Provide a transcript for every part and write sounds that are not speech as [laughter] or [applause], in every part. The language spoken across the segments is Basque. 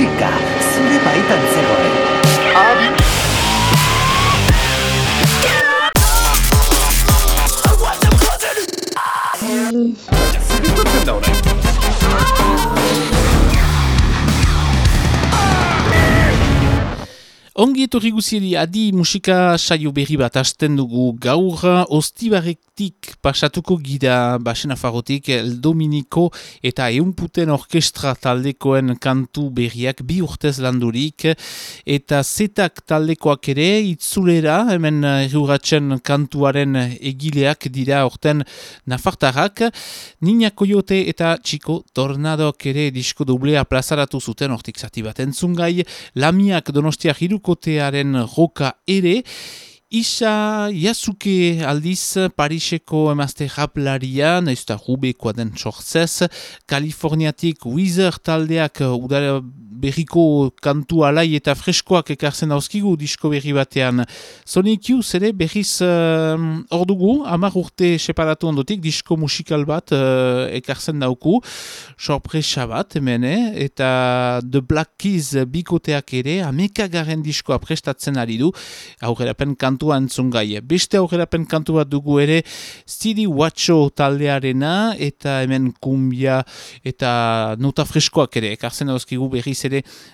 進化すればいたん。り取ってんだ俺。Ongi etorri guzieri adi musika saio berri bat hasten dugu gaur. Ostibarektik pasatuko gira basena farotik El Dominiko eta Eunputen Orkestra taldekoen kantu berriak bi urtez landurik. Eta zetak taldekoak ere itzulera hemen eruratzen kantuaren egileak dira orten nafartarrak. Nina Koyote eta Txiko Tornadok ere disko dublea plazaratu zuten ortik zati bat entzungai Lamiak Donostiak iruko bikotearen roka ere, Isa Yasuke aldiz Pariseko emazte japlaria, ez da rubekoa den sortzez, Kaliforniatik Wizard taldeak udara berriko kantu alai eta freskoak ekartzen dauzkigu disko berri batean. Sonic Youth ere berriz uh, ordugu, amar urte separatu ondotik disko musikal bat uh, ekartzen dauku, sorpresa bat hemen, eh? eta The Black Keys bikoteak ere, amekagaren diskoa prestatzen ari du, aurrerapen kantua entzungai. Beste aurrerapen kantu bat dugu ere, Stidi Watcho taldearena, eta hemen kumbia eta nota freskoak ere, ekartzen dauzkigu berriz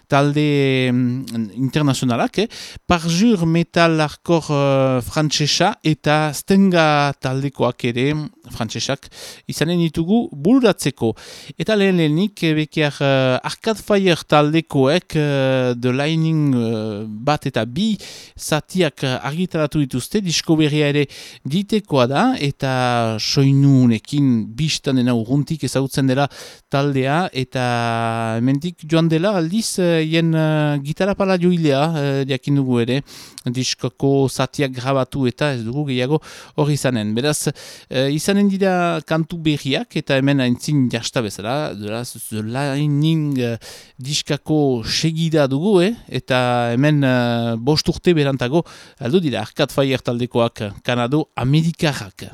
talde mm, internazionalak, eh? parjur metal arkor uh, frantsesa eta stenga taldekoak ere frantsesak izanen ditugu bururatzeko. Eta lehen lehenik, eh, bekiar uh, Arcade Fire taldekoek uh, The Lightning uh, bat eta bi zatiak argitaratu dituzte, disko berria ere ditekoa da, eta soinunekin biztan dena urruntik ezagutzen dela taldea, eta mentik joan dela aldiz, jen uh, gitarra pala joilea, uh, diakin dugu ere, diskoko zatiak grabatu eta ez dugu gehiago hori izanen. Beraz, uh, izanen dira kantu berriak eta hemen aintzin jasta bezala, beraz, The Lightning uh, diskako segida dugu, eh? eta hemen uh, bost urte berantago, aldo dira, Arcade Fire taldekoak, Kanado Amerikarrak.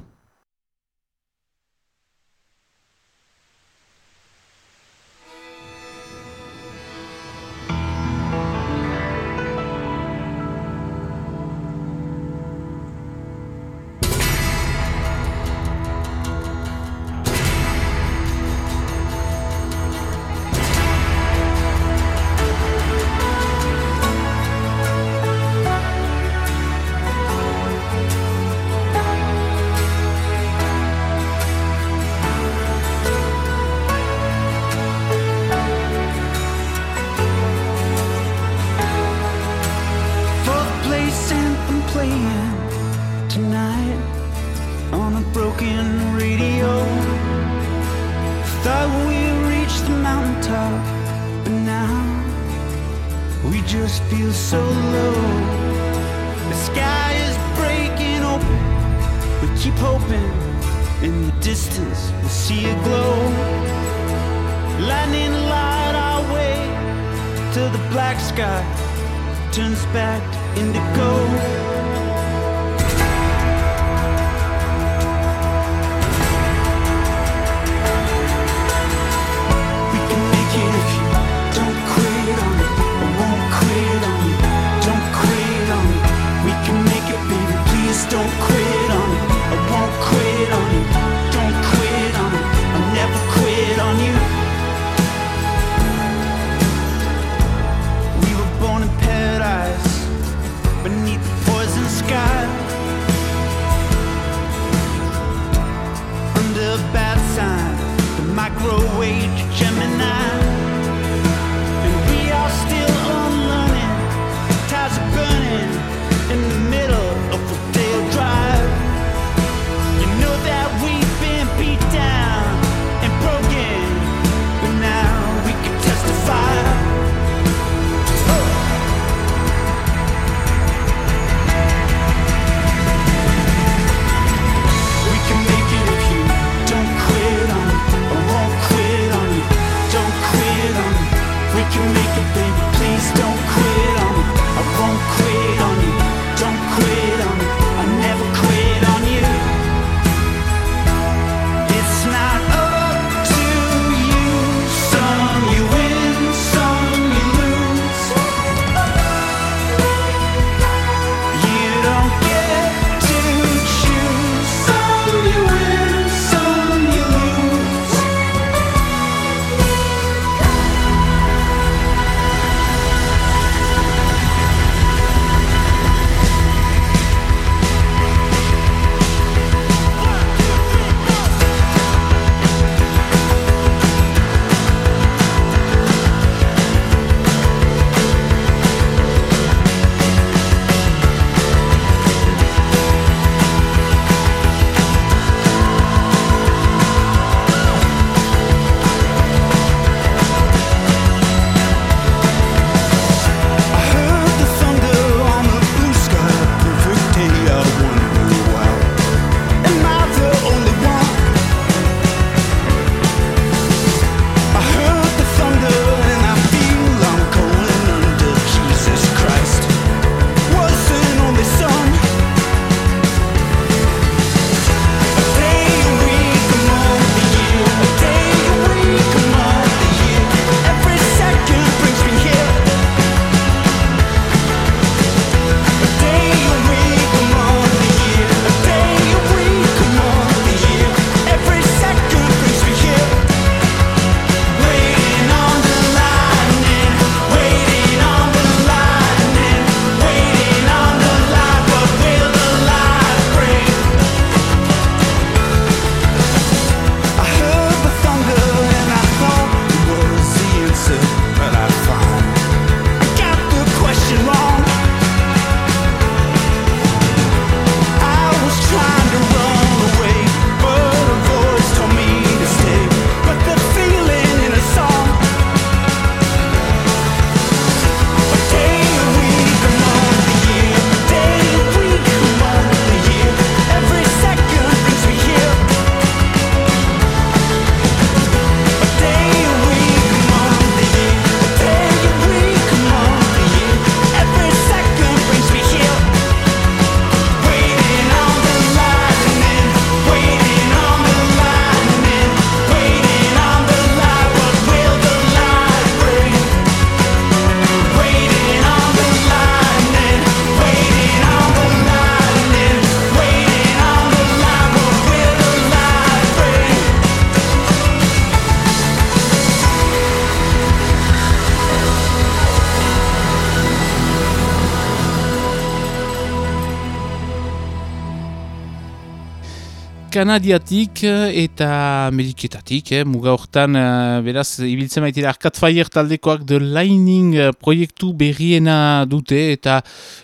Kanadiatik eta ameriketatik, eh, muga hortan, uh, beraz, ibiltzen baitira Arcade Fire taldekoak The Lightning uh, proiektu berriena dute eta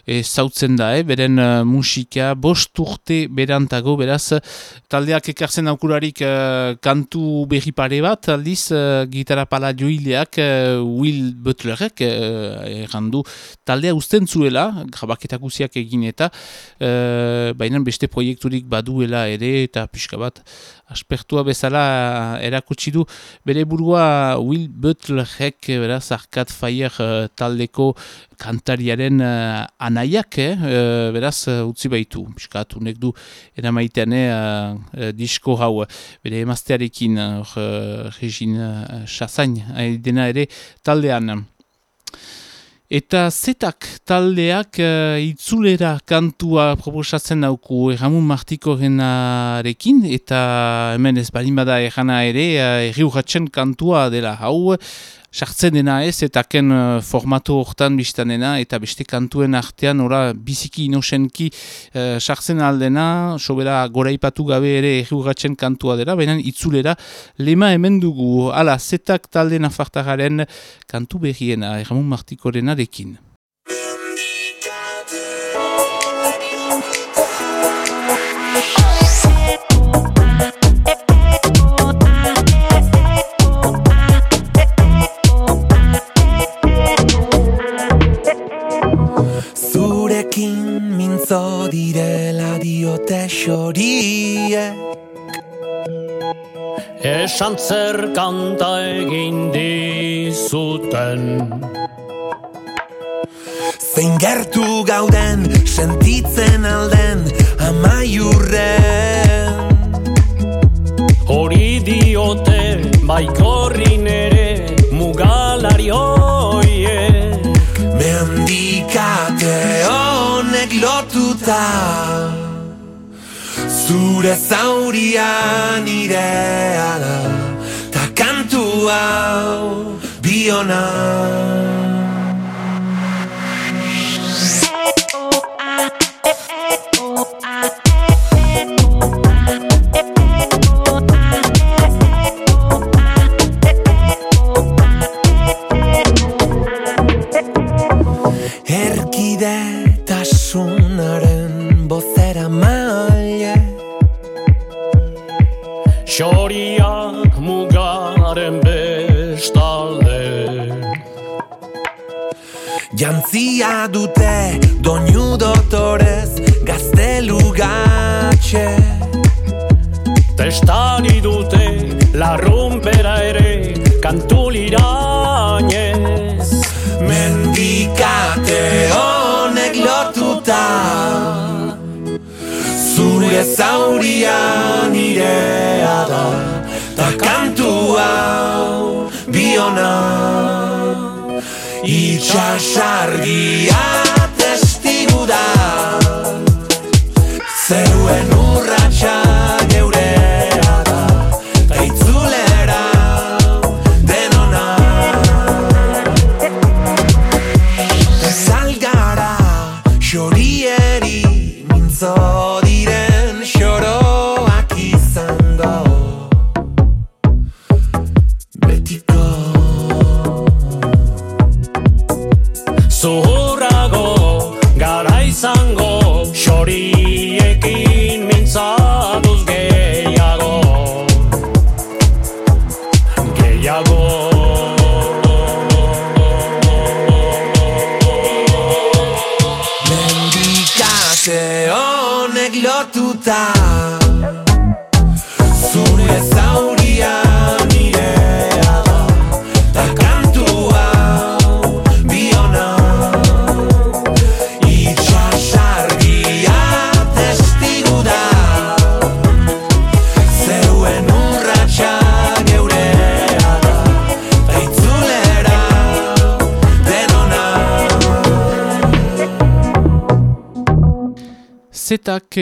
e, zautzen da, eh, beren uh, musika, bost urte berantago, beraz, taldeak ekartzen aukurarik uh, kantu berri pare bat, aldiz, uh, gitarra pala joileak, uh, Will Butlerek, uh, errandu, taldea usten zuela, grabaketak usiak egin eta, uh, baina beste proiekturik baduela ere, eta eta pixka bat aspertua bezala erakutsi du. Bere burua Will Butlerek beraz Arcade Fire uh, taldeko kantariaren uh, anaiak eh, uh, beraz uh, utzi baitu. Pixka atunek du eramaitean uh, uh, disko hau. Bere emaztearekin uh, regin uh, chasain dena ere taldean Eta zetak taldeak uh, itzulera kantua proposatzen dauku Erramun Martiko genarekin, eta hemen ez balin bada errana ere, uh, kantua dela. Hau, sartzen dena ez, eta ken uh, formatu hortan biztan dena, eta beste kantuen artean, ora, biziki inosenki uh, sartzen aldena, sobera goraipatu gabe ere errugatzen kantua dela, baina itzulera, lema hemen dugu, ala, zetak talde nafartagaren kantu berriena, Erramun Martikoren Esan zer kanta egin dizuten Zein gertu gauden sentitzen alden Zure zaurian irea da Ta kantu hau biona bionan Itxasargia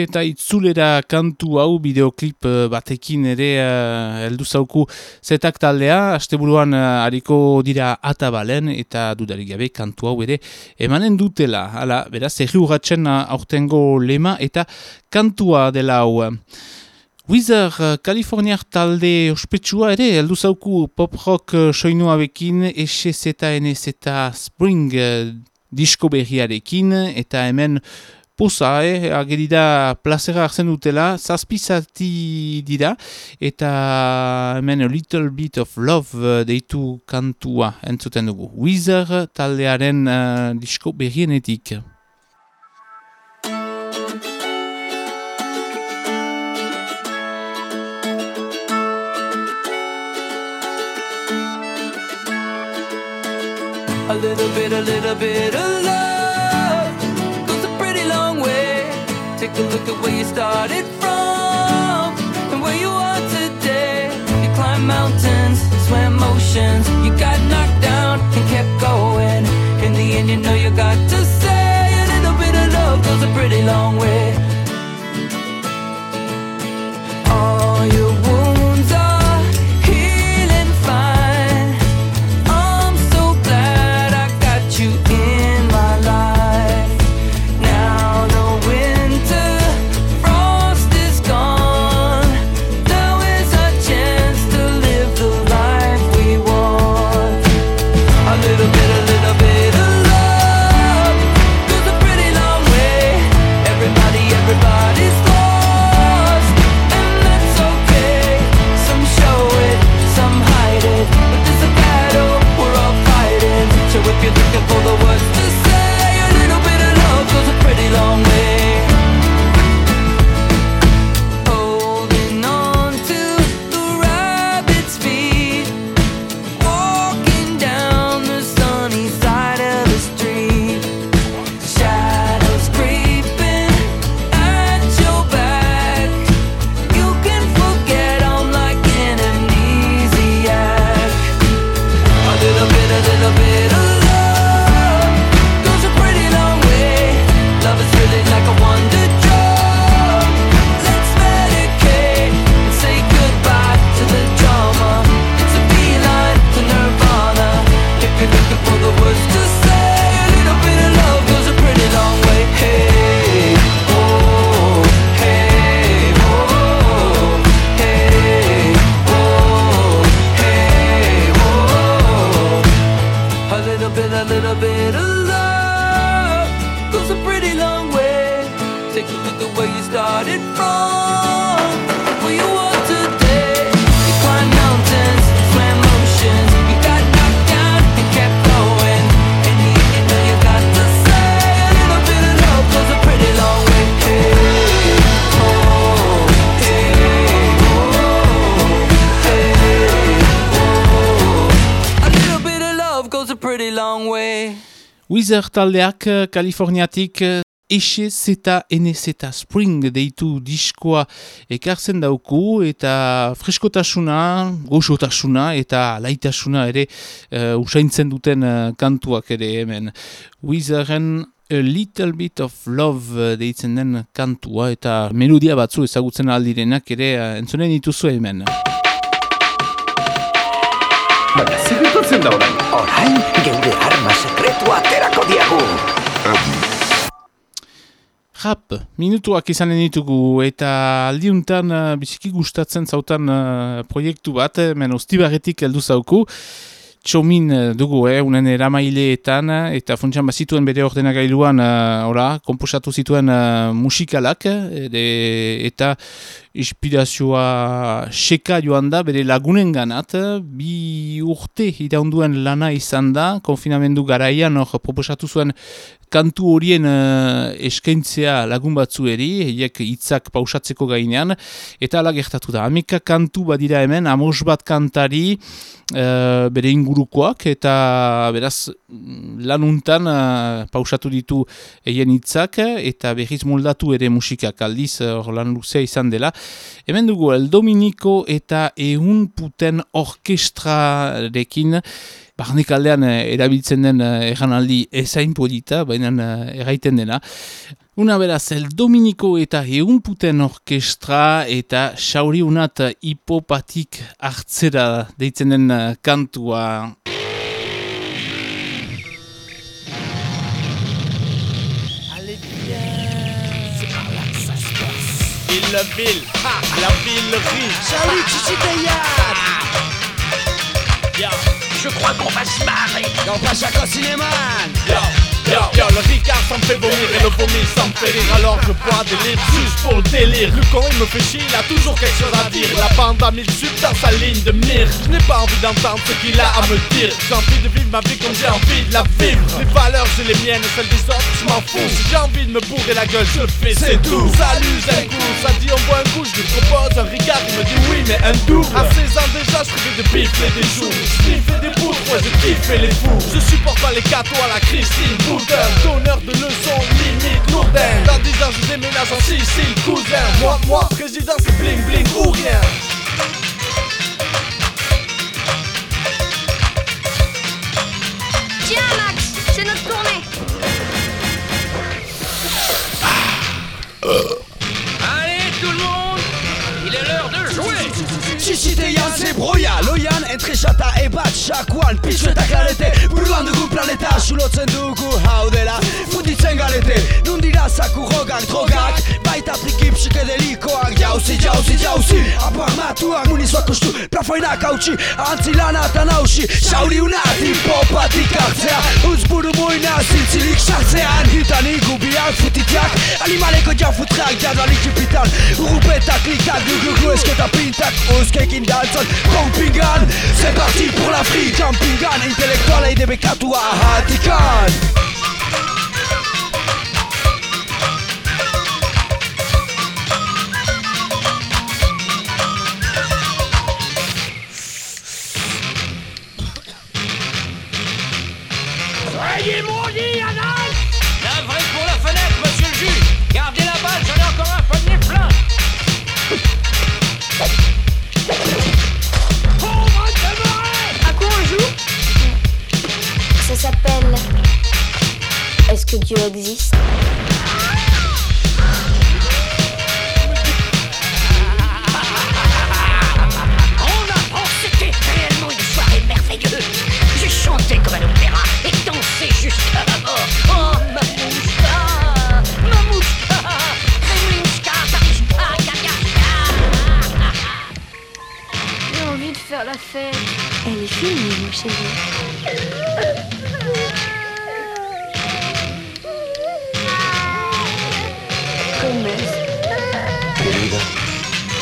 eta itzulera kantu hau bideoklip eh, batekin ere uh, heldu zauku zetak taldea, asteburuan uh, hariko dira atabalen eta dudarik gabe kantu hau ere emanen dutela, hala, beraz, erri urratzen aurtengo lema eta kantua dela hau. Wizard, uh, Kaliforniak talde ospetsua ere, heldu zauku pop rock uh, soinua bekin, SZNZ Spring uh, disko berriarekin, eta hemen poza, eh, agerida plazera hartzen dutela, zazpizati dira, eta hemen a little bit of love uh, deitu kantua entzuten dugu. Wizard taldearen uh, disko berrienetik. A little bit, a little bit of love Take a look at where you started from and where you are today. You climbed mountains, swam oceans, you got knocked down and kept going. In the end, you know you got to say a little bit of love goes a pretty long way. Wizard taldeak eh, Kaliforniatik eh, Exe Zeta Zeta Spring deitu diskoa ekartzen dauku eta freskotasuna, goxotasuna eta laitasuna ere uh, usaintzen duten eh, kantuak ere hemen. Wizarden A Little Bit of Love deitzen den kantua eta melodia batzu ezagutzen aldirenak ere uh, entzunen dituzu hemen. Baina, zer gertatzen da orain? Orain, geure arma sekretua aterako diagu. Rap, minutuak izanen ditugu eta aldiuntan uh, biziki gustatzen zautan uh, proiektu bat, hemen ostibarretik heldu zauku. Txomin dugu, eh, unen eramaileetan, eta funtsan bazituen bere ordenagailuan, uh, ora, komposatu zituen uh, musikalak, ere, eta inspirazioa seka joan da, bere lagunen ganat, bi urte iraunduen lana izan da, konfinamendu garaian hor proposatu zuen kantu horien uh, eskaintzea lagun batzueri, hiek hitzak pausatzeko gainean, eta ala gertatu da. Amika kantu badira hemen, amos bat kantari, uh, bere ingurukoak, eta beraz lanuntan uh, pausatu ditu eien hitzak, eta berriz moldatu ere musikak aldiz, hor lan luzea izan dela. Hemen dugu, El Dominiko eta Eun Puten Orkestrarekin, Barnek aldean eh, erabiltzen den eh, erranaldi ezain polita, baina eh, erraiten dena. Una beraz, El Dominiko eta Eunputen Orkestra eta Sauri Unat hipopatik hartzera deitzen den eh, kantua. Il ville, ha, la ville rit. Salut, Chichi Yo, Je crois qu'on va se marrer. On passe à cinéma yo, yo, yo, le Ricard ça me fait vomir et le vomi ça me fait rire. Alors je bois des litres juste pour le délire. Le con il me fait chier, il a toujours quelque chose à dire. La bande a mis le sud dans sa ligne de mire. Je n'ai pas envie d'entendre ce qu'il a à me dire. J'ai envie de vivre ma vie comme j'ai envie de la vivre. Les valeurs j'ai les miennes, celles des autres je m'en fous. Si j'ai envie de me bourrer la gueule je fais c'est tout. Salut j'ai un coup, ça dit on boit un coup Je lui propose un Ricard, il me dit oui mais un double À 16 ans déjà je rêvais de bifler des choux Sniffer des poutres, ouais je kiffais les fous. Je supporte pas les cadeaux à la Christine Boudin Donneur de leçons limite lourdaine Dans 10 ans je déménage en Sicile cousin. Moi, moi, président c'est bling bling ou rien dugu planeta Xulotzen dugu hau dela. Funditzen galete Nun dira zaku rogak, drogak. psikedelikoak Jauzi, jauzi, jauzi Aparmatuak munizoak ustu Plafoinak hautsi Antzi lana eta nausi. Sauri unat Hipopatik hartzea Utz buru moina Zintzilik sartzean Hitan igubiak Futitiak Animaleko jaufutrak Jadalik jipitan Urupetak Liktak Guguglu esketa pintak. Uzkekin dantzan Pumpingan C'est parti pour l'Afrique Campingan Intelektualei debekatua hatikan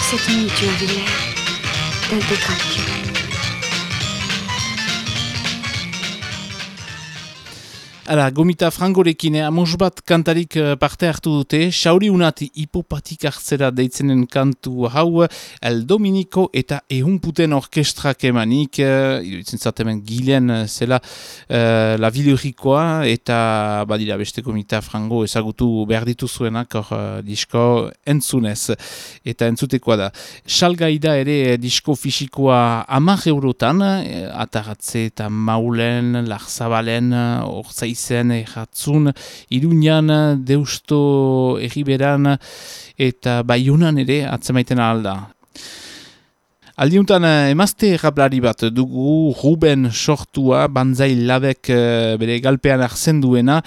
C'est qui, tu as Dal de Ara, gomita frangorekin, eh, amos bat kantarik eh, parte hartu dute, Sauri Unat hipopatik hartzera deitzenen kantu hau, El Dominico eta ehunputen orkestrak emanik, eh, iruditzen zatemen gilen eh, zela eh, La Vilurikoa, eta badira beste gomita frango ezagutu behar dituzuenak hor eh, disko entzunez, eta entzutekoa da. Salgai da ere disko fisikoa amak eurotan, eh, eta maulen, larzabalen, orzaizen, erratzun, iruñan, deusto, erriberan, eta baiunan ere atzemaiten alda. Aldiuntan eh, emazte errablari bat dugu Ruben sortua, banzai labek eh, bere galpean arzen duena,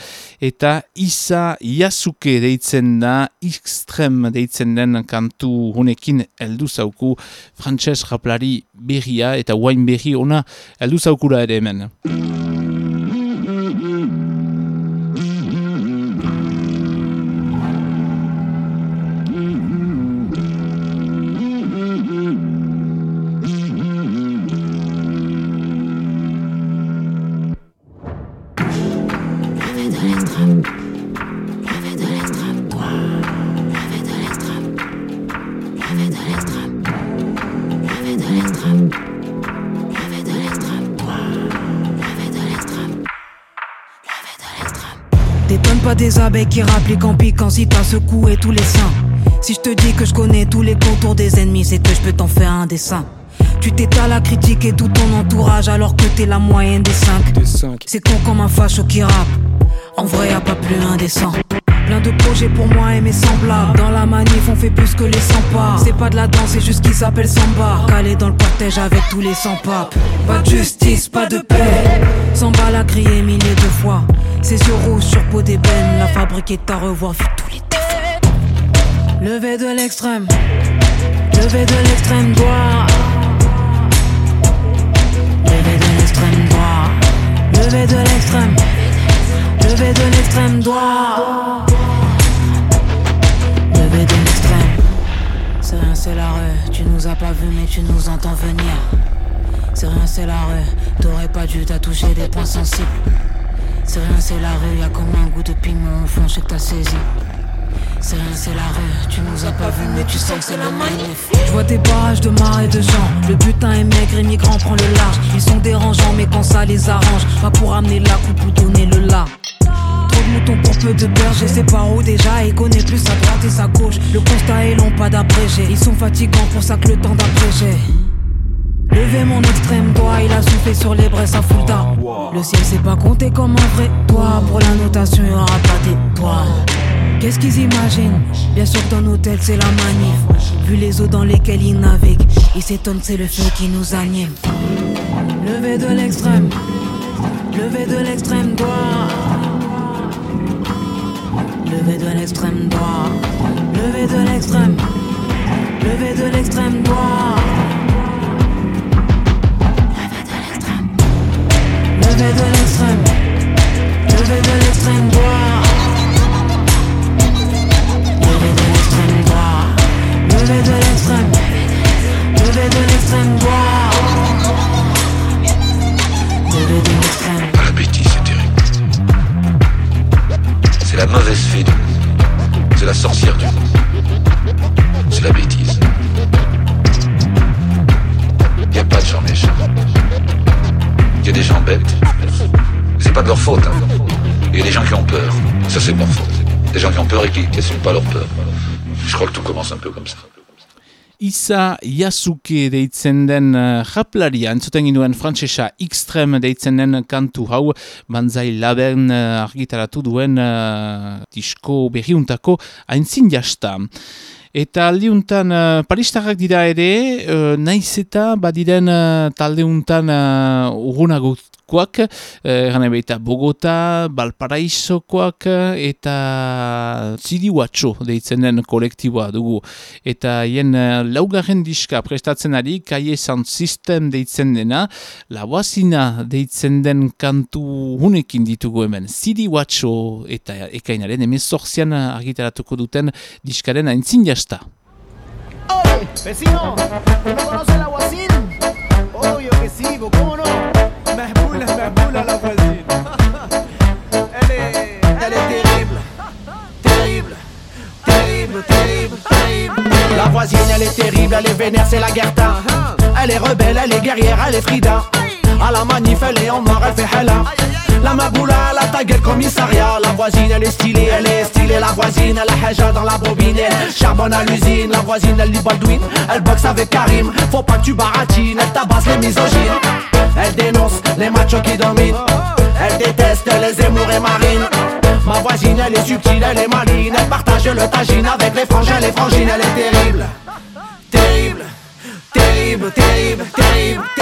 eta Isa Yasuke deitzen da, extrem deitzen den kantu honekin heldu zauku, frantses raplari berria eta wain berri ona heldu zaukura ere hemen. Qui rappliquent en piquant si t'as secoué tous les seins. Si je te dis que je connais tous les contours des ennemis, c'est que je peux t'en faire un dessin. Tu t'étales à critiquer tout ton entourage alors que t'es la moyenne des cinq. C'est con comme un facho qui rappe. En vrai, y a pas plus indécent. Plein de projets pour moi et mes semblables. Dans la manif, on fait plus que les 100 pas. C'est pas de la danse, c'est juste qu'ils s'appelle samba. Calé dans le cortège avec tous les 100 papes. Pas de justice, pas de paix. Samba l'a crié milliers de fois. C'est sur rouge, sur peau d'ébène. La fabrique est à revoir, vu tous les défauts. Levé de l'extrême, levé de l'extrême droit. Levé de l'extrême droit, levé de l'extrême, levé de l'extrême droit. Levé de l'extrême, c'est rien, c'est la rue. Tu nous as pas vu, mais tu nous entends venir. C'est rien, c'est la rue. T'aurais pas dû t'as des points sensibles. C'est rien, c'est la rue. Y'a comme un goût de piment au fond, je sais que t'as saisi. C'est rien, c'est la rue. Tu nous as pas vu, mais tu sens que c'est la manif. Je vois des barrages de et de gens. Le butin est maigre, immigrant prend le large. Ils sont dérangeants, mais quand ça les arrange, pas pour amener la coupe ou donner le la. Trop de moutons pour peu de beurre, je sais pas où déjà. Et connaît plus sa droite et sa gauche. Le constat est long, pas d'abrégé. Ils sont fatigants pour ça le temps d'abréger. Levez mon extrême doigt, il a soufflé sur les braises à Fulda. Le ciel s'est pas compté comme un vrai toit. Pour la notation, il aura pas d'étoiles. Qu'est-ce qu'ils imaginent? Bien sûr que dans l'hôtel c'est la manif. Vu les eaux dans lesquelles ils naviguent Ils s'étonnent c'est le feu qui nous anime. Levé de l'extrême. Levé de l'extrême droit. Levé de l'extrême droit. Levé de l'extrême. Levé de l'extrême droit devais de l'extrême, devais de l'extrême droite. Isa Yasuke deitzen den uh, japlaria, entzuten ginuen frantsesa Xtrem deitzen den kantu hau, banzai laben uh, argitaratu duen uh, disko berriuntako aintzin jasta. Eta aldiuntan uh, paristarrak dira ere, uh, naiz eta badiren uh, taldeuntan uh, urgunagokoak, uh, gana baita Bogota, Balparaisokoak eta Zidiwatxo deitzen den kolektiboa dugu. Eta hien uh, laugarren diska prestatzen ari, Kaie Sound System deitzen dena, Lauazina deitzen den kantu hunekin ditugu hemen. Zidiwatxo eta ekainaren emezorzian argitaratuko duten diskaren aintzin jasta. Vecino, ¿tú no conoces el aguacil? Obvio que sí, ¿cómo no? Mehbula la voisine. [laughs] elle est, elle est terrible, terrible, terrible, terrible, terrible. La voisine, elle est terrible, elle est vénère, c'est la Gerta. Elle est rebelle, elle est guerrière, elle est Frida. À la manif, elle est en noir, elle fait hella. La maboula, elle a tagué le commissariat. La voisine, elle est stylée, elle est stylée. La voisine, elle a haja dans la bobine. Elle charbonne à l'usine. La voisine, elle lit Baldwin. Elle boxe avec Karim. Faut pas que tu baratines. Elle qui. Elle déteste les émours et marines. Ma voisine, elle est subtile, elle est maline. Elle partage le tagine avec les frangins, les frangines. Elle est terrible, terrible, terrible, terrible, terrible, terrible.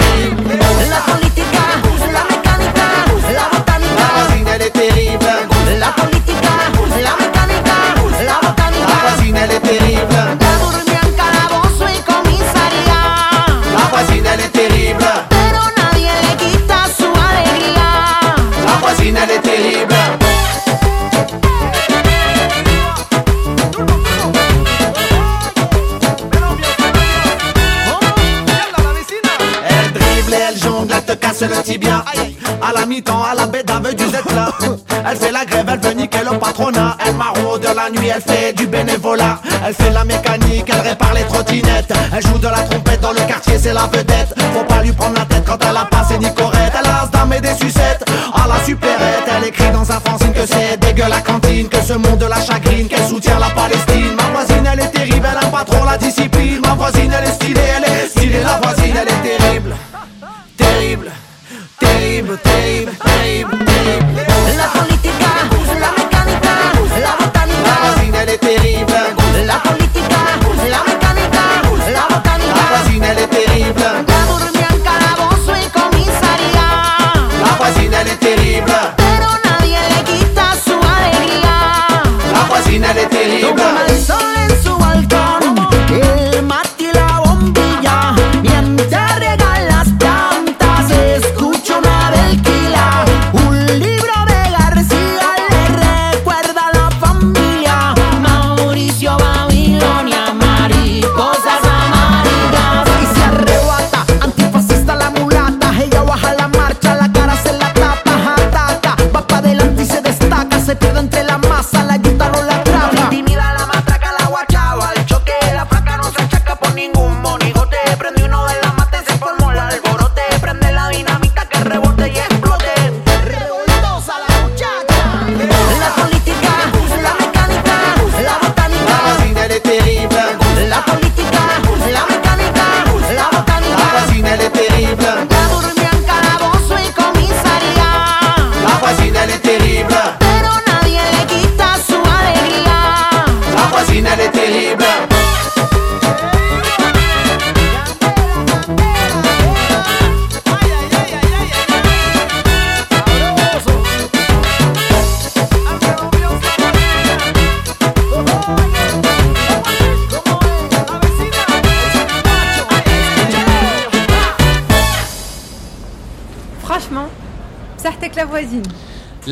La nuit, elle fait du bénévolat. Elle fait la mécanique, elle répare les trottinettes. Elle joue de la trompette dans le quartier, c'est la vedette. Faut pas lui prendre la tête quand elle a passé Nicorette. Elle a dame et des sucettes à la supérette. Elle écrit dans un fanzine que c'est dégueu la cantine, que ce monde la chagrine, qu'elle soutient la Palestine. Ma voisine, elle est terrible, elle aime pas trop la discipline. Ma voisine, elle est stylée, elle est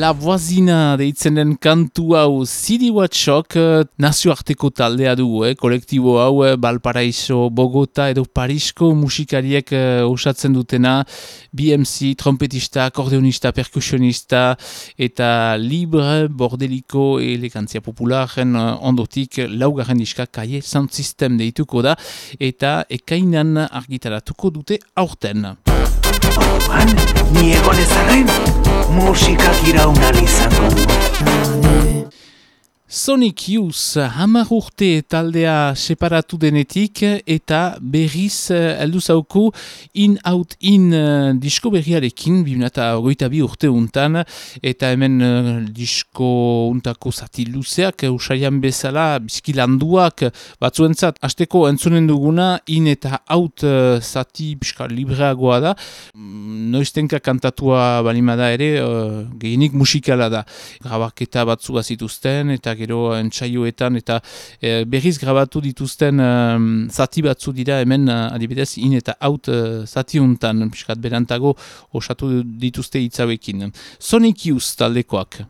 La voisina deitzen den kantu hau City Watchok eh, nazioarteko taldea du, eh? kolektibo hau eh, Valparaiso, Bogota edo Parisko musikariek eh, osatzen dutena BMC, trompetista, akordeonista, perkusionista eta libre, bordeliko elegantzia popularen eh, ondotik laugarren diska kaie sound system deituko da eta ekainan argitaratuko dute aurten. Han, ni egon ezarren, musikak iraunan izango du. Sonic Youth hamar urte taldea separatu denetik eta berriz eh, heldu zauku In Out In eh, disko berriarekin bimnata ogoita bi urte untan eta hemen eh, disko untako zati luzeak usaian bezala bizkilanduak batzuentzat asteko entzunen duguna In eta Out eh, zati biska libreagoa da. Mm, noiztenka kantatua balimada ere uh, gehienik musikala da. Grabaketa batzu bazituzten eta gero entsaioetan eta eh, berriz grabatu dituzten um, zati batzu dira hemen uh, adibidez in eta out uh, zati untan piskat berantago osatu dituzte hitzauekin. Sonic Youth taldekoak.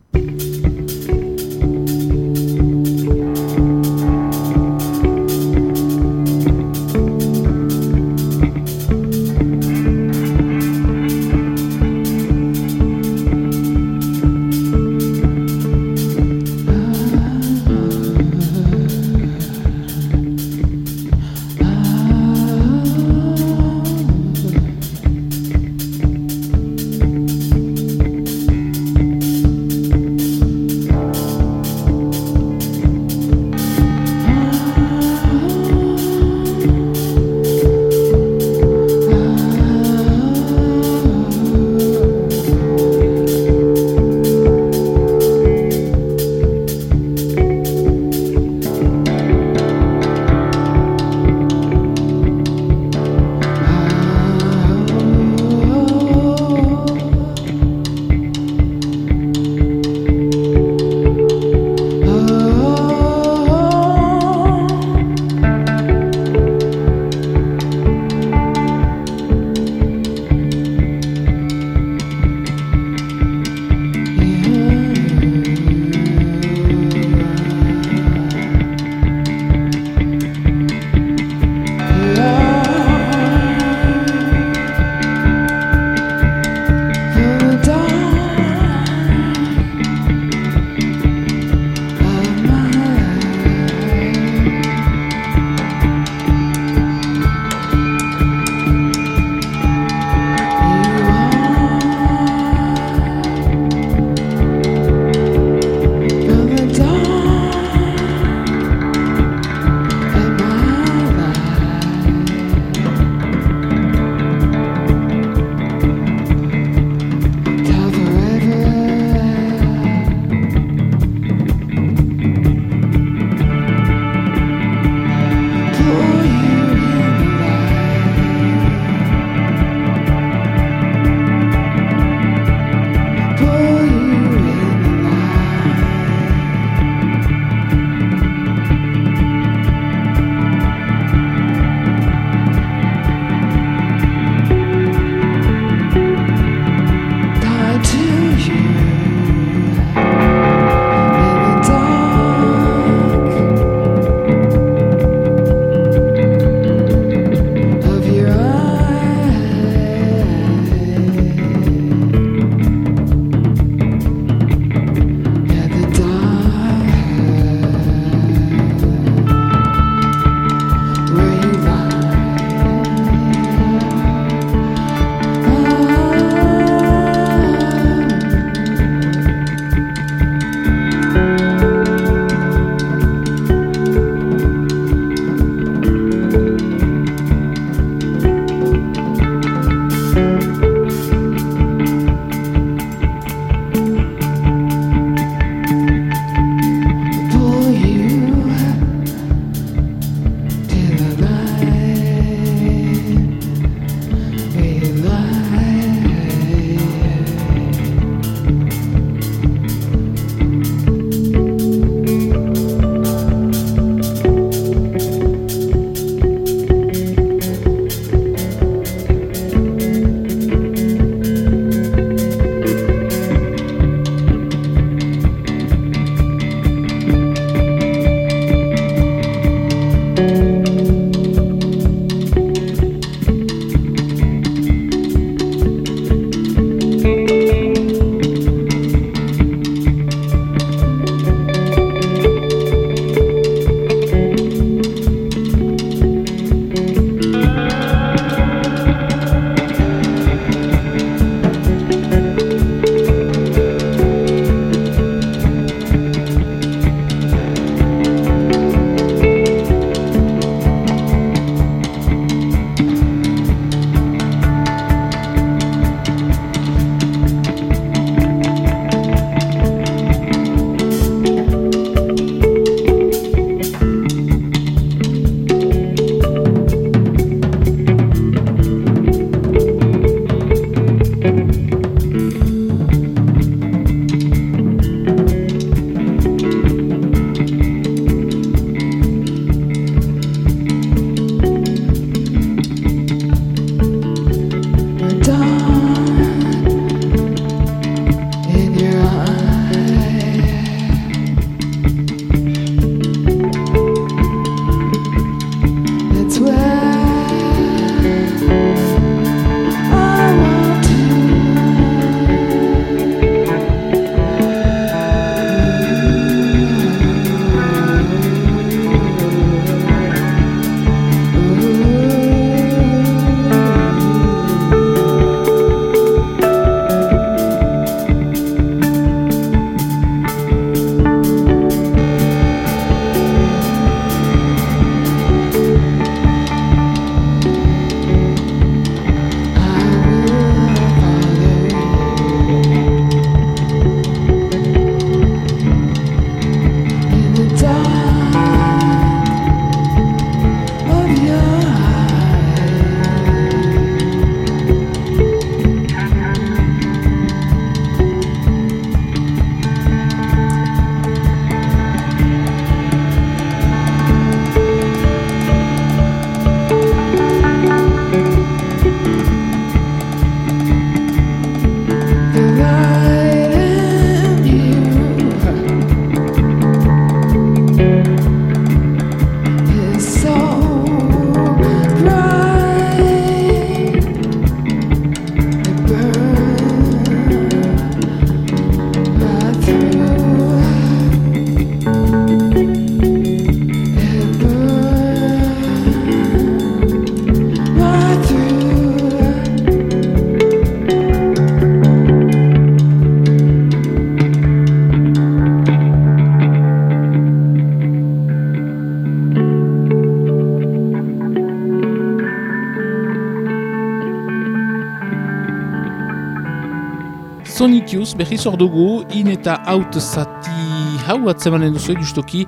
Musikius berriz hor dugu, in eta out zati hau atzemanen duzu justoki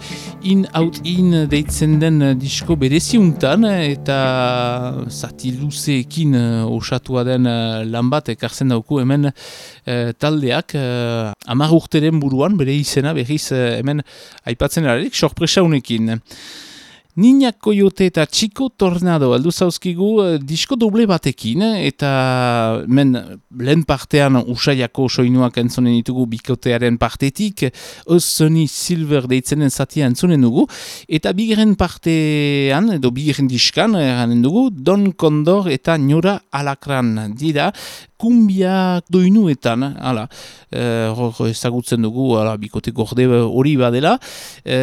in out in deitzen den disko bereziuntan eta zati luzeekin uh, osatua den uh, lan bat ekartzen dauku hemen uh, taldeak uh, amar urteren buruan bere izena berriz uh, hemen aipatzen erarik sorpresa unekin. Nina Koyote eta Chico Tornado aldu zauzkigu uh, disko doble batekin eta men lehen partean usaiako soinuak entzonen ditugu bikotearen partetik Sony Silver deitzenen zatia entzonen dugu eta bigeren partean edo bigeren diskan eranen dugu Don Condor eta Nora Alakran dira kumbia doinuetan, hala, hor e, ezagutzen dugu, hala, bikote gorde hori badela, e,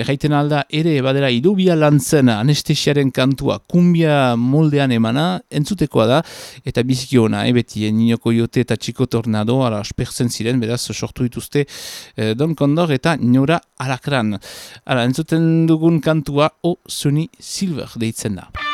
erraiten alda ere badela idubia lantzen anestesiaren kantua kumbia moldean emana, entzutekoa da, eta biziki hona, e, beti, e, ninoko jote eta txiko tornado, hala, aspertzen ziren, beraz, sortu dituzte e, Don Condor eta Nora Alakran. Hala, entzuten dugun kantua, o Sony Silver deitzen da.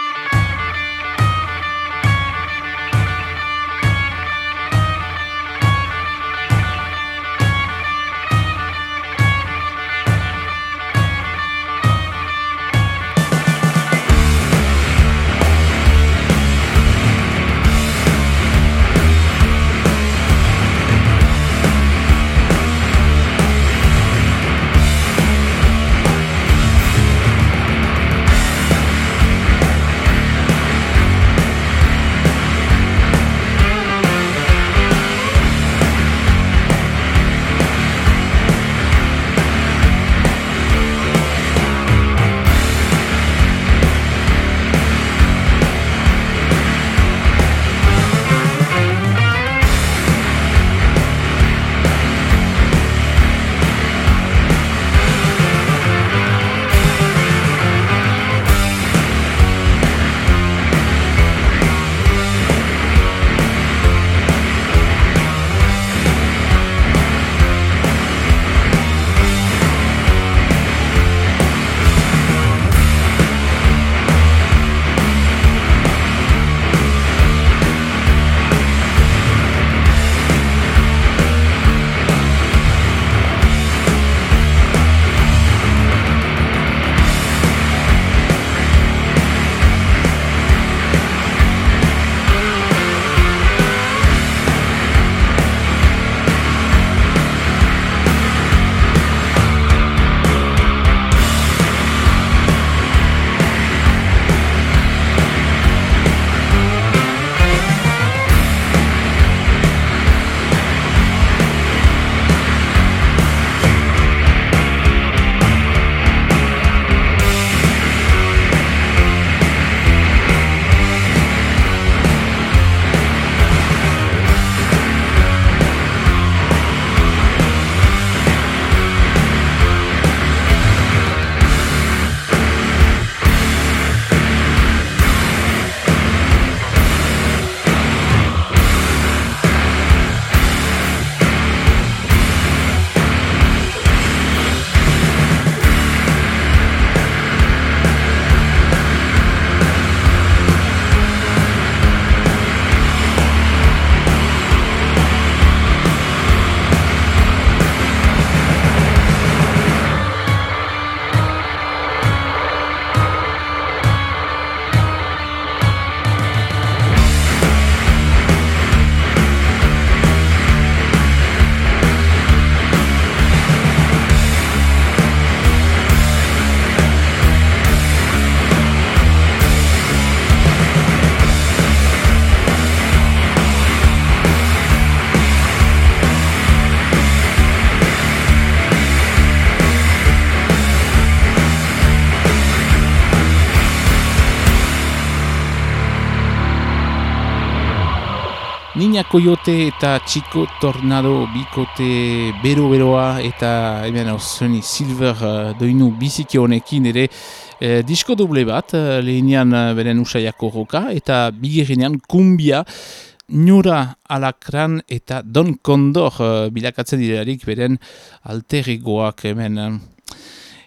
Nina Koyote eta Chico Tornado bikote bero-beroa eta hemen Sony Silver uh, doinu biziki honekin ere uh, disko doble bat uh, lehenian uh, beren usaiako roka eta bigerinean kumbia Nura Alakran eta Don Condor uh, bilakatzen direarik beren alteregoak hemen.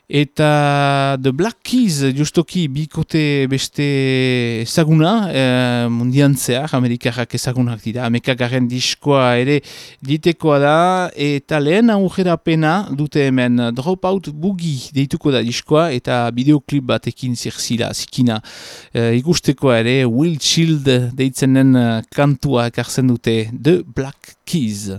Eta The Black Keys, justoki bikote beste ezaguna, e, mundian zehar, amerikarrak ezagunak dira, amekagaren diskoa ere ditekoa da, eta lehen pena dute hemen Dropout Boogie deituko da diskoa, eta bideoklip batekin zirzila, zikina. E, ikustekoa ere, Will Shield deitzenen kantua ekartzen dute The Black Keys.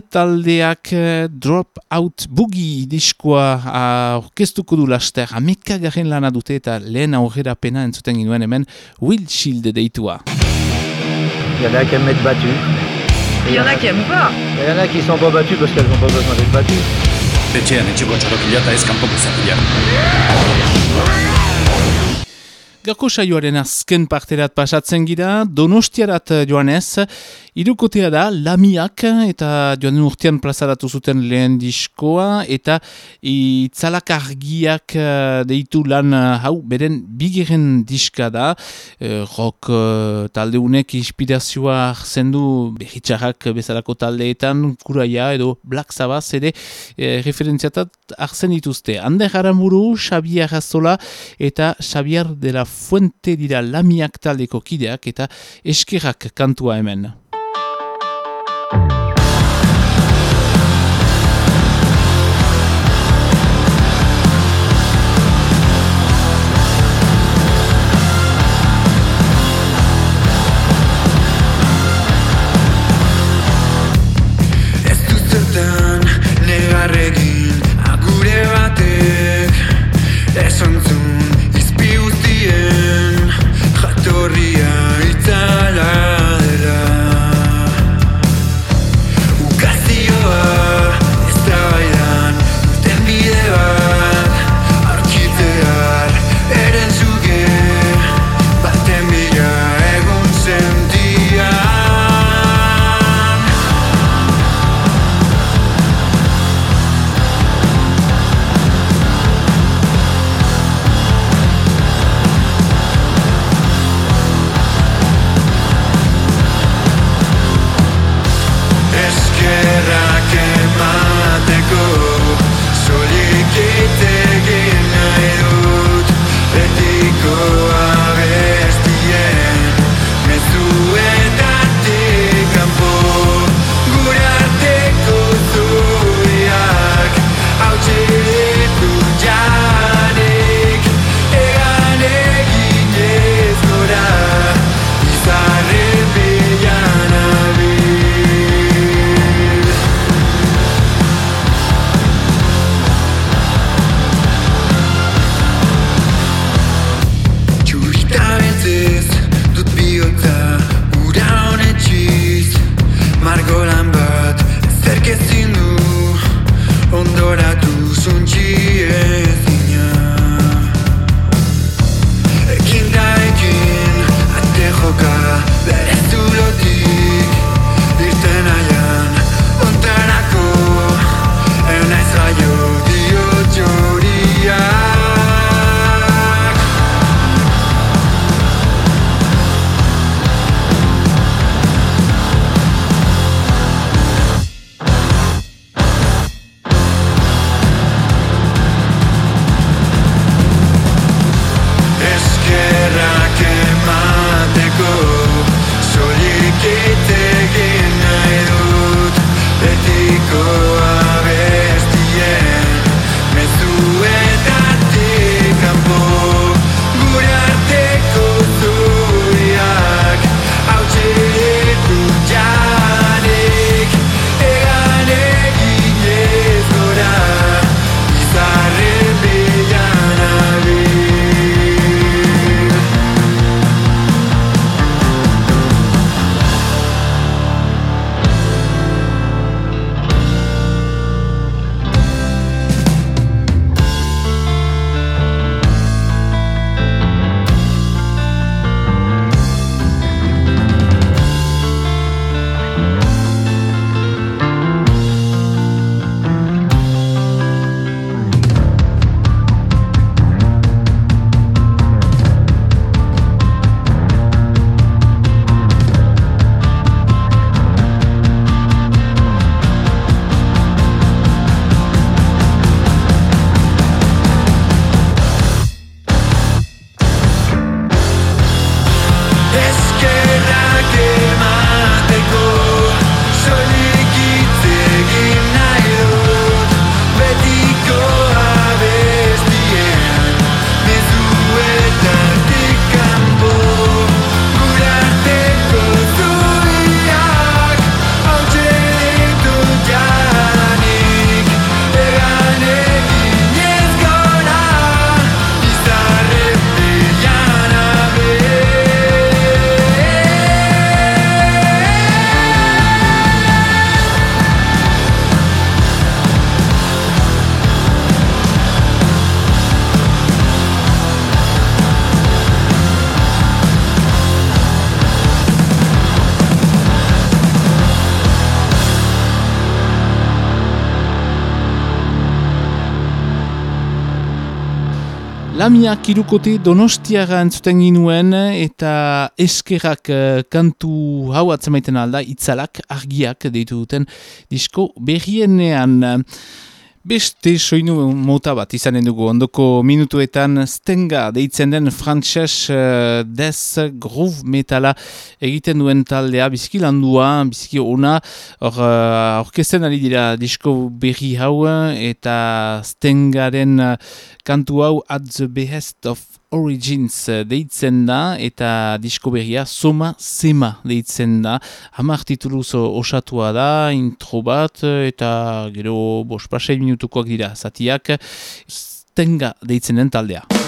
Taldeak eh, Drop Out Boogie diskoa orkestuko du laster amekagaren lana dute eta lehen aurrera pena entzuten ginuen hemen Will Shield deitua. Il y en a qui aiment être battus. Il y en a qui aiment pas. Il y en a qui sont pas battus parce qu'elles n'ont pas besoin d'être battues. Etxean etxeko txorokila eta ez kanpoko zapila. Gako saioaren azken parterat pasatzen gira, donostiarat joanez, irukotea da lamiak eta joanen urtean plazaratu zuten lehen diskoa eta itzalak argiak eh, deitu lan eh, hau beren bigeren diska da, eh, rock eh, taldeunek inspirazioa zendu berritxarrak bezalako taldeetan, kuraia edo Black Sabbath ere eh, referentziatat arzen dituzte. Ander Aramburu, Xabier Azola eta Xabier de la Fuente dira lamiak taldeko kideak eta eskerrak kantua hemen. Lamiak irukote donostiara entzuten ginuen eta eskerrak eh, kantu hau atzemaiten alda, itzalak argiak deitu duten disko berrienean. Beste soinu mota bat izanen dugu, ondoko minutuetan stenga deitzen den frantxez uh, des groove metala egiten duen taldea, biziki landua, biziki ona, hor uh, orkesten ari dira disko berri hau eta stengaren kantu hau at the behest of Origins deitzen da eta disko berria Soma Sema deitzen da. Hamar tituluz osatua da, intro bat eta gero bos pasei minutukoak dira zatiak stenga deitzen den taldea.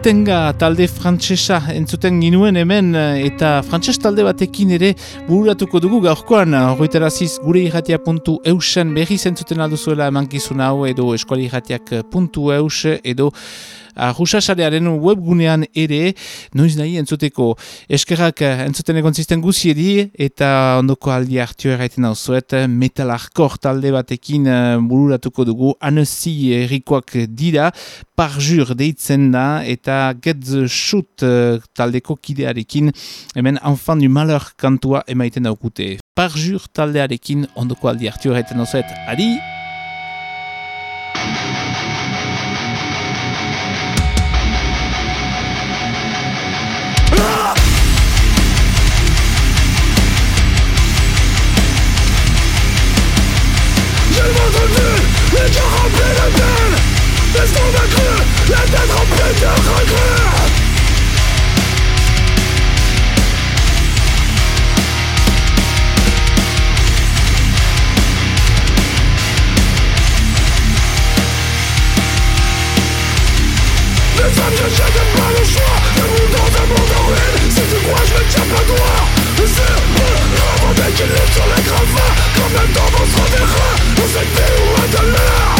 Stenga talde frantsesa entzuten ginuen hemen eh, eta frantses talde batekin ere bururatuko dugu gaurkoan. Horretaraziz gure irratia puntu eusen berri zentzuten alduzuela emankizun hau edo eskuali irratiak puntu eus edo Arruxasarearen webgunean ere, noiz nahi entzuteko. Eskerrak entzuten egon zisten guziedi eta ondoko aldi hartio erraiten hau zuet metal talde batekin eh, bururatuko dugu. Anezi erikoak dira parjur deitzen da eta get the shoot taldeko kidearekin hemen enfant du malheur kantua emaiten daukute parjur taldearekin ondoko aldi hartio erraiten hau zuet, adi! Remplis de peine L'estomac vaincre, La tête remplie de regrets Les femmes que j'ai pas le choix De monde dans un monde en Si tu crois je ne tiens pas droit C'est peu dès qu'il sur les gravats Combien de temps on se reverra Dans cette vie ou un dollar